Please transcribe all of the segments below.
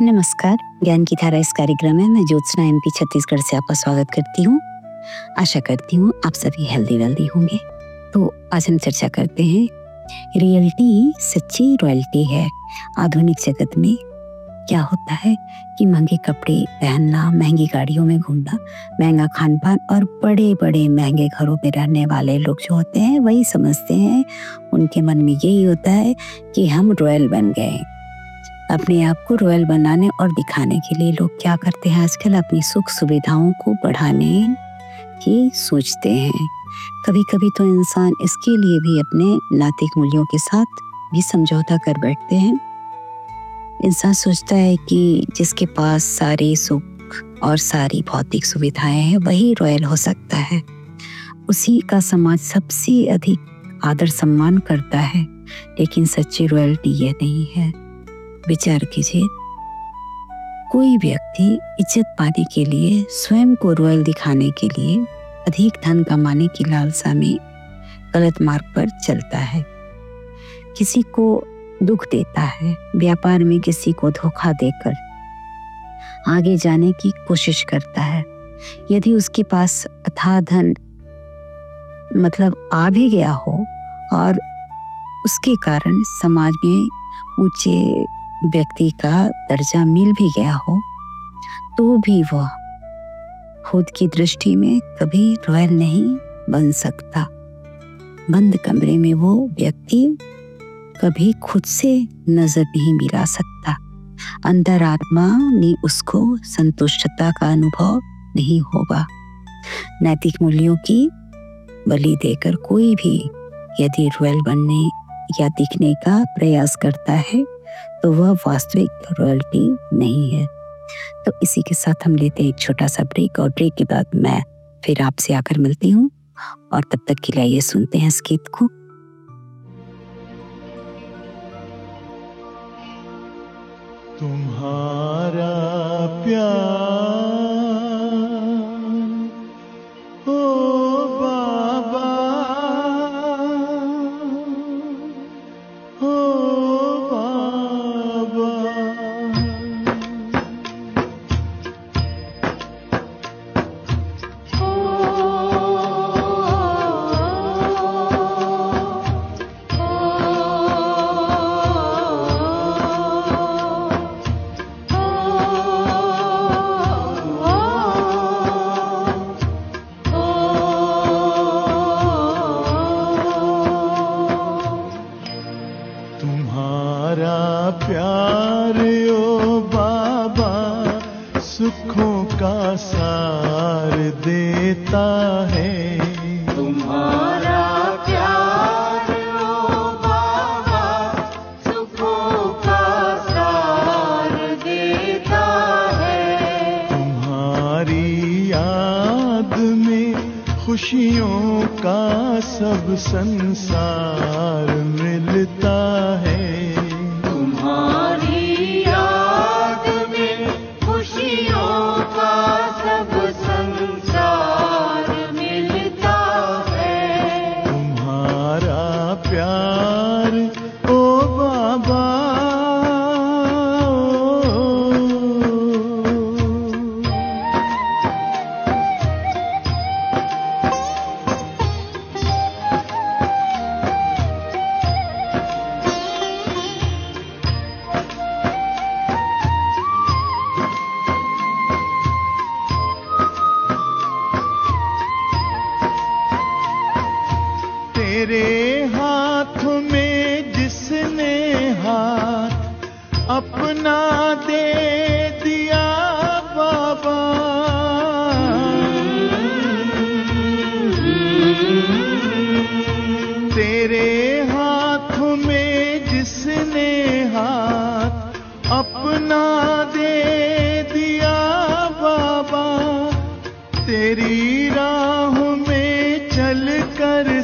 नमस्कार। ज्ञान की धारा इस कार्यक्रम में मैं ज्योत्सना एमपी छत्तीसगढ़ से आपका स्वागत करती हूँ। आशा करती हूँ आप सभी हेल्दी वेल्दी होंगे। तो आज हम चर्चा करते हैं रियलिटी सच्ची रॉयल्टी है। आधुनिक जगत में क्या होता है कि महँगे कपड़े पहनना, महँगी गाड़ियों में घूमना, महँगा खान पान और बड़े बड़े महँगे घरों में रहने वाले लोग जो होते हैं, वही समझते हैं। उनके मन में यही होता है कि हम रॉयल बन गए। अपने आप को रॉयल बनाने और दिखाने के लिए लोग क्या करते हैं? आजकल अपनी सुख सुविधाओं को बढ़ाने की सोचते हैं। कभी कभी तो इंसान इसके लिए भी अपने नैतिक मूल्यों के साथ भी समझौता कर बैठते हैं। इंसान सोचता है कि जिसके पास सारे सुख और सारी भौतिक सुविधाएँ हैं, वही रॉयल हो सकता है। उसी का समाज सबसे अधिक आदर सम्मान करता है, लेकिन सच्ची रॉयल्टी यह नहीं है। विचार कीजिए। कोई व्यक्ति इज़्ज़त पाने के लिए, स्वयं को रॉयल दिखाने के लिए अधिक धन कमाने की लालसा में गलत मार्ग पर चलता है। किसी को दुख देता है, व्यापार में किसी को धोखा देकर। आगे जाने की कोशिश करता है। यदि उसके पास अथा धन मतलब आ भी गया हो और उसके कारण समाज में ऊँचे व्यक्ति का दर्जा मिल भी गया हो तो भी वह खुद की दृष्टि में कभी रॉयल नहीं बन सकता। बंद कमरे में वो व्यक्ति कभी खुद से नज़र नहीं मिला सकता। अंदर आत्मा में उसको संतुष्टता का अनुभव नहीं होगा। नैतिक मूल्यों की बलि देकर कोई भी यदि रॉयल बनने या दिखने का प्रयास करता है तो वह वास्तविक रॉयल्टी नहीं है। तो इसी के साथ हम लेते हैं एक छोटा सा ब्रेक और ब्रेक के बाद मैं फिर आपसे आकर मिलती हूँ और तब तक के लिए ये सुनते हैं इस को। तुम्हारा प्यार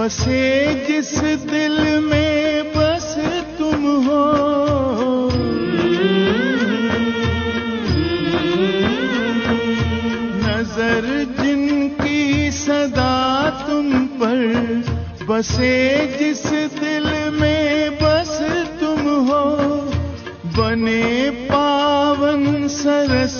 बसे जिस दिल में बस तुम हो। नज़र जिनकी सदा तुम पर बसे जिस दिल में बस तुम हो। बने पावन सरस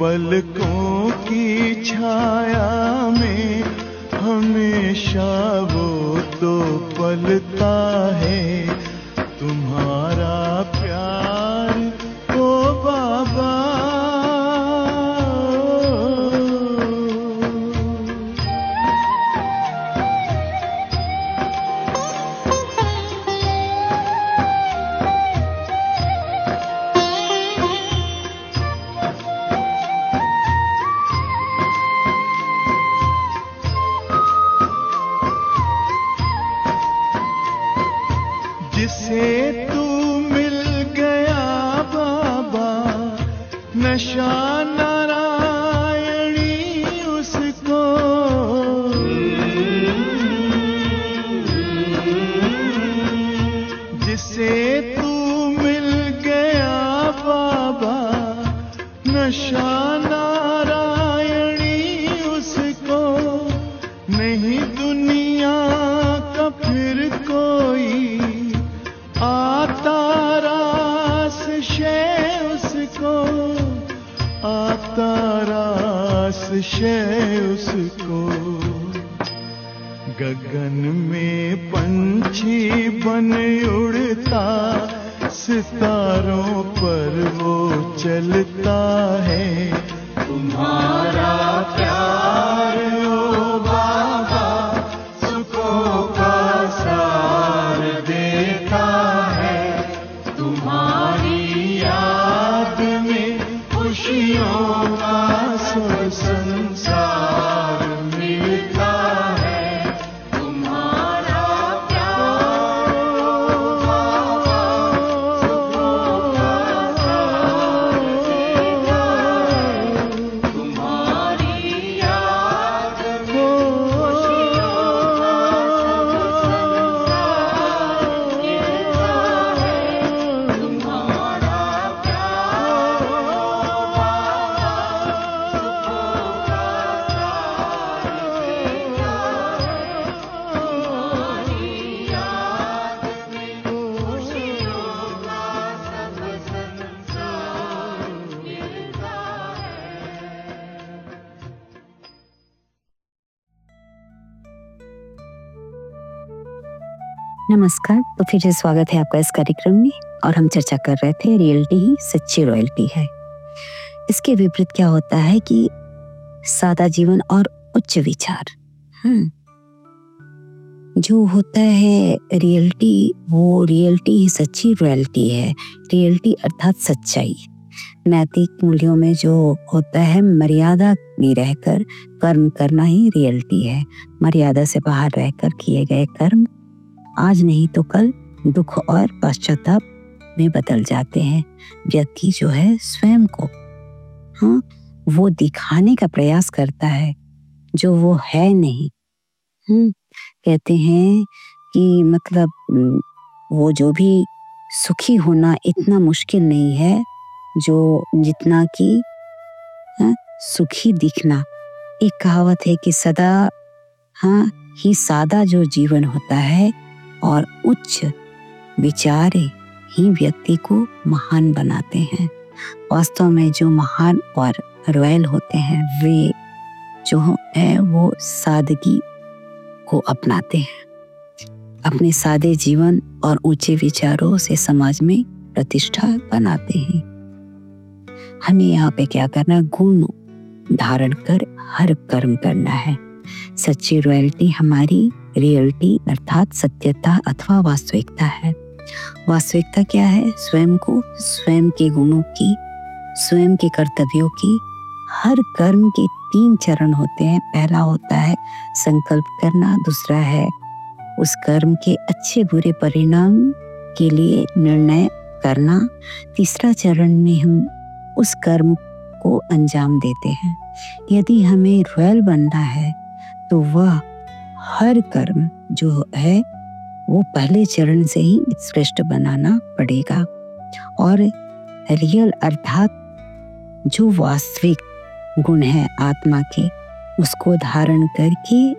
पलकों की छाया में हमेशा शय उसको। गगन में पंछी बन उड़ता सितारों पर वो चलता है। तुम्हारा प्यार नमस्कार। तो फिर से स्वागत है आपका इस कार्यक्रम में। और हम चर्चा कर रहे थे रियलिटी ही, सच्ची रॉयल्टी है। इसके विपरीत क्या होता है कि सादा जीवन और उच्च विचार। हम्म। जो होता है रियलिटी, वो रियलिटी ही सच्ची रॉयल्टी है। रियलिटी अर्थात सच्चाई। नैतिक मूल्यों में जो होता है, मर्यादा में रहकर कर्म करना ही रियलिटी है। मर्यादा से बाहर रहकर किए गए कर्म आज नहीं तो कल दुख और पश्चाताप में बदल जाते हैं व्यक्ति जो है स्वयं को। हाँ वो दिखाने का प्रयास करता है जो वो है नहीं। हम्म कहते हैं कि मतलब हम्म, वो जो भी सुखी होना इतना मुश्किल नहीं है जो जितना कि हाँ, सुखी दिखना। एक कहावत है कि सदा हाँ ही सादा जो जीवन होता है और उच्च विचार ही व्यक्ति को महान बनाते हैं। वास्तव में जो महान और रॉयल होते हैं, वे जो है, वो सादगी को अपनाते हैं। अपने सादे जीवन और ऊँचे विचारों से समाज में प्रतिष्ठा बनाते हैं। हमें यहाँ पे क्या करना गुण धारण कर हर कर्म करना है। सच्ची रॉयल्टी हमारी रियलिटी अर्थात सत्यता अथवा वास्तविकता है। वास्तविकता क्या है? स्वयं को, स्वयं के गुणों की, स्वयं के कर्तव्यों की। हर कर्म के तीन चरण होते हैं। पहला होता है संकल्प करना, दूसरा है उस कर्म के अच्छे बुरे परिणाम के लिए निर्णय करना। तीसरा चरण में हम उस कर्म को अंजाम देते हैं। यदि हमें रॉयल बनना है तो वह हर कर्म जो है, वो पहले चरण से ही श्रेष्ठ बनाना पड़ेगा। और रियल अर्थात जो वास्तविक गुण है आत्मा के, उसको धारण करके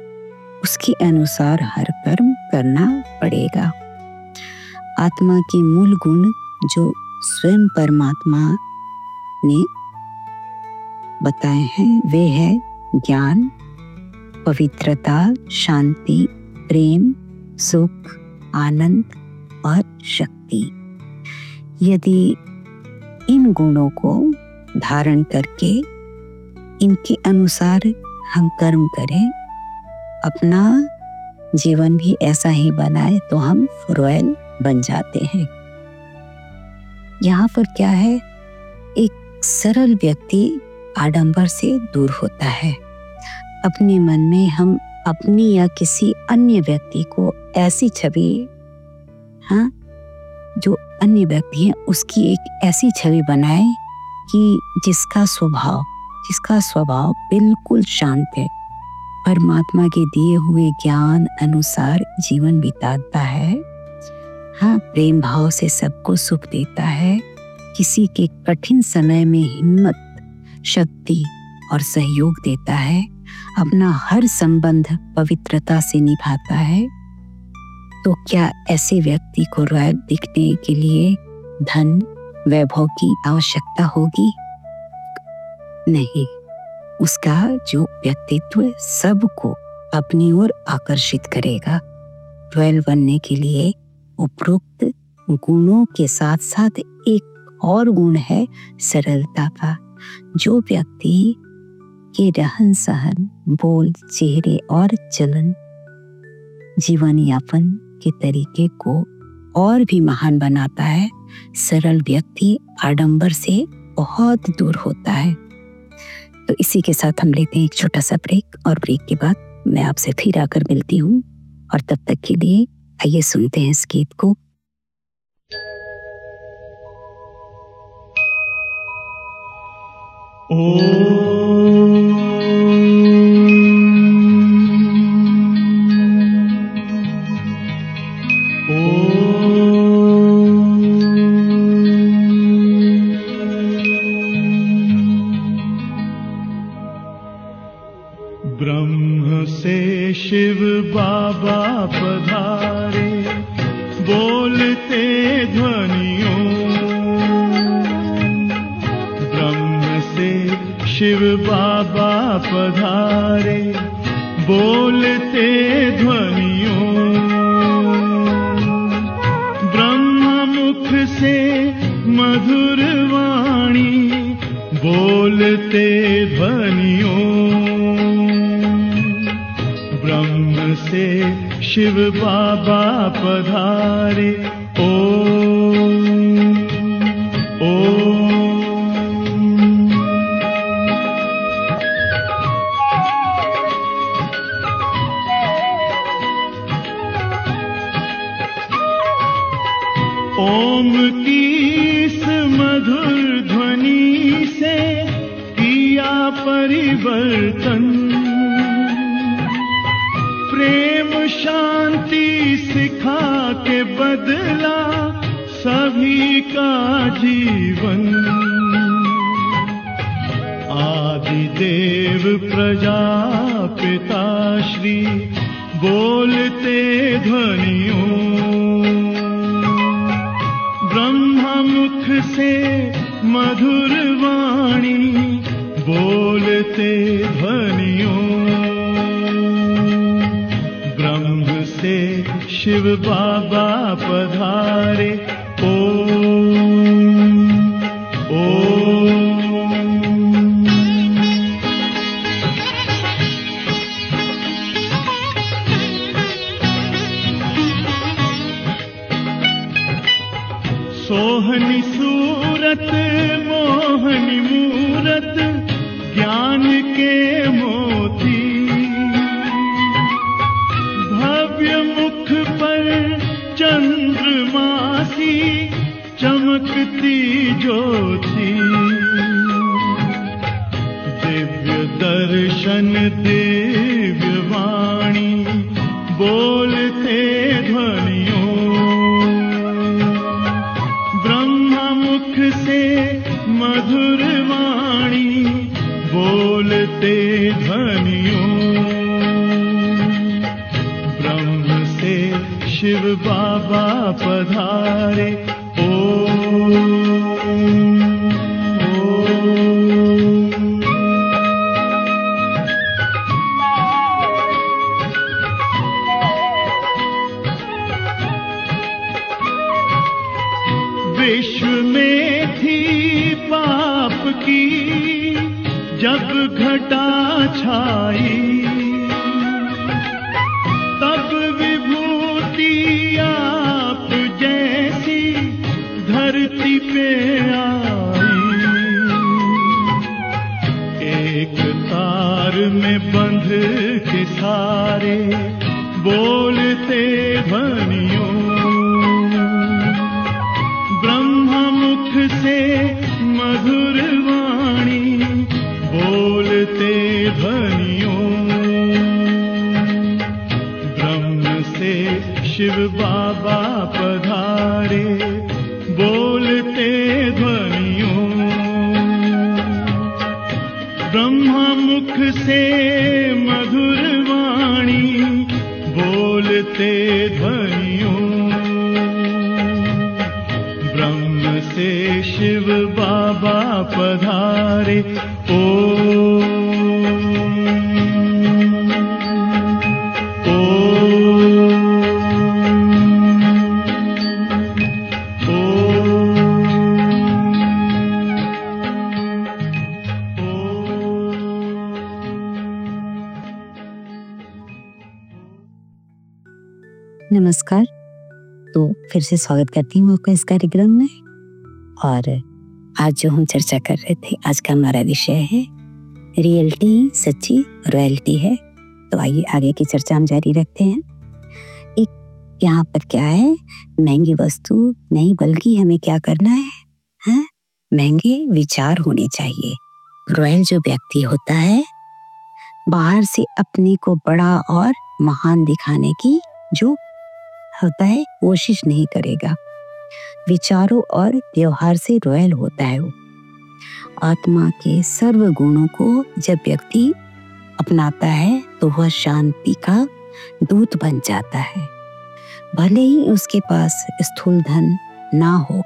उसके अनुसार हर कर्म करना पड़ेगा। आत्मा के मूल गुण जो स्वयं परमात्मा ने बताए हैं, वे है ज्ञान पवित्रता, शांति, प्रेम, सुख, आनंद और शक्ति। यदि इन गुणों को धारण करके इनके अनुसार हम कर्म करें, अपना जीवन भी ऐसा ही बनाए तो हम रॉयल बन जाते हैं। यहाँ पर क्या है? एक सरल व्यक्ति आडंबर से दूर होता है। अपने मन में हम अपनी या किसी अन्य व्यक्ति को ऐसी छवि हाँ जो अन्य व्यक्ति है, उसकी एक ऐसी छवि बनाए कि जिसका स्वभाव जिसका स्वभाव बिल्कुल शांत है। परमात्मा के दिए हुए ज्ञान अनुसार जीवन बिताता है। हाँ प्रेम भाव से सबको सुख देता है। किसी के कठिन समय में हिम्मत, शक्ति और सहयोग देता है। अपना हर संबंध पवित्रता से निभाता है। तो क्या ऐसे व्यक्ति को रॉयल दिखने के लिए धन, वैभव की आवश्यकता होगी? नहीं। उसका जो व्यक्तित्व सबको अपनी ओर आकर्षित करेगा रॉयल बनने के लिए उपरोक्त गुणों के साथ साथ एक और गुण है सरलता का, जो व्यक्ति के रहन सहन बोल, चेहरे और चलन जीवन यापन के तरीके को और भी महान बनाता है। सरल व्यक्ति आडंबर से बहुत दूर होता है। तो इसी के साथ हम लेते हैं एक छोटा सा ब्रेक और ब्रेक के बाद मैं आपसे फिर आकर मिलती हूँ। और तब तक के लिए आइए सुनते हैं इस गीत को। ब्रह्म बाबा पधारे। ज्योति। दिव्य दर्शन दिव्य वाणी बोलते ध्वनियों। ब्रह्मा मुख से मधुर वाणी बोलते ध्वनियों। ब्रह्म से शिव बाबा पधारे ध्वनियों। ब्रह्म से शिव बाबा पधारे बोलते ध्वनियों। ब्रह्मा मुख से मधुर वाणी बोलते ध्वनियों। ब्रह्म से शिव बाबा पधारे नमस्कार तो फिर से स्वागत करती हूँ आपका इस कार्यक्रम में। और आज जो हम चर्चा कर रहे थे, आज का हमारा विषय है, रियलिटी सच्ची रॉयल्टी है। तो आइए आगे की चर्चा हम जारी रखते हैं। एक यहाँ पर क्या है, महँगी वस्तु नहीं बल्कि हमें क्या करना है, हैं? महँगे विचार होने चाहिए। रॉयल जो व्यक्ति होता है, बाहर से अपने को बड़ा और महान दिखाने की जो होता है, कोशिश नहीं करेगा। विचारों और व्यवहार से रॉयल होता है वो। आत्मा के सर्व गुणों को जब व्यक्ति अपनाता है तो वह शांति का दूत बन जाता है। भले ही उसके पास स्थूल धन ना हो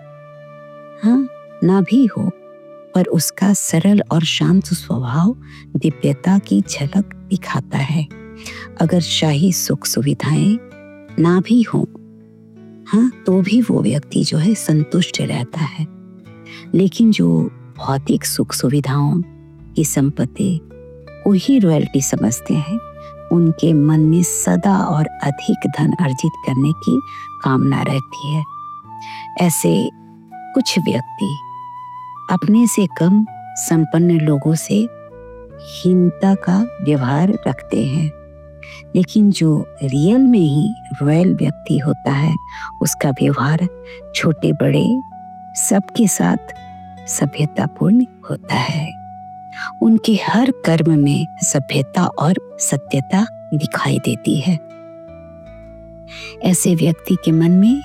हाँ ना भी हो, पर उसका सरल और शांत स्वभाव दिव्यता की झलक दिखाता है। अगर शाही सुख सुविधाएँ ना भी हो। हाँ तो भी वो व्यक्ति जो है संतुष्ट रहता है। लेकिन जो भौतिक सुख सुविधाओं की संपत्ति को ही रॉयल्टी समझते हैं, उनके मन में सदा और अधिक धन अर्जित करने की कामना रहती है। ऐसे कुछ व्यक्ति अपने से कम संपन्न लोगों से हीनता का व्यवहार रखते हैं। लेकिन जो रियल में ही रॉयल व्यक्ति होता है, उसका व्यवहार छोटे, बड़े, सबके साथ सभ्यतापूर्ण होता है। उनके हर कर्म में सभ्यता और सत्यता दिखाई देती है। ऐसे व्यक्ति के मन में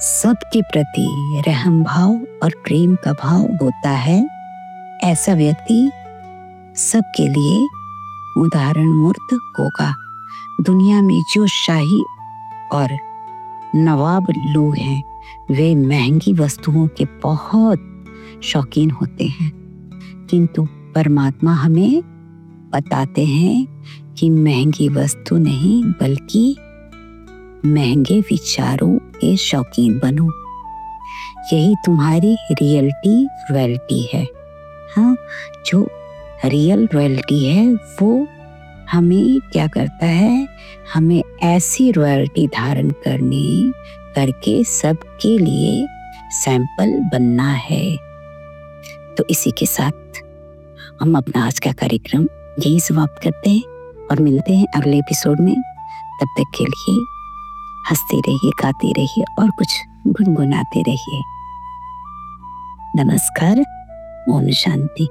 सबके प्रति रहम भाव और प्रेम का भाव होता है। ऐसा व्यक्ति सबके लिए उदाहरण मूर्त होगा दुनिया में जो शाही और नवाब लोग हैं, वे महँगी वस्तुओं के बहुत शौकीन होते हैं। किंतु परमात्मा हमें बताते हैं कि महँगी वस्तु नहीं, बल्कि महँगे विचारों के शौकीन बनो। यही तुम्हारी रियलिटी रॉयल्टी है। हाँ जो रियल रॉयल्टी है, वो हमें क्या करता है? हमें ऐसी रॉयल्टी धारण करने करके सबके लिए सैंपल बनना है। तो इसी के साथ हम अपना आज का कार्यक्रम यही समाप्त करते हैं और मिलते हैं अगले एपिसोड में। तब तक के लिए हँसते रहिए, गाते रहिए और कुछ गुनगुनाते रहिए। नमस्कार, ओम शांति।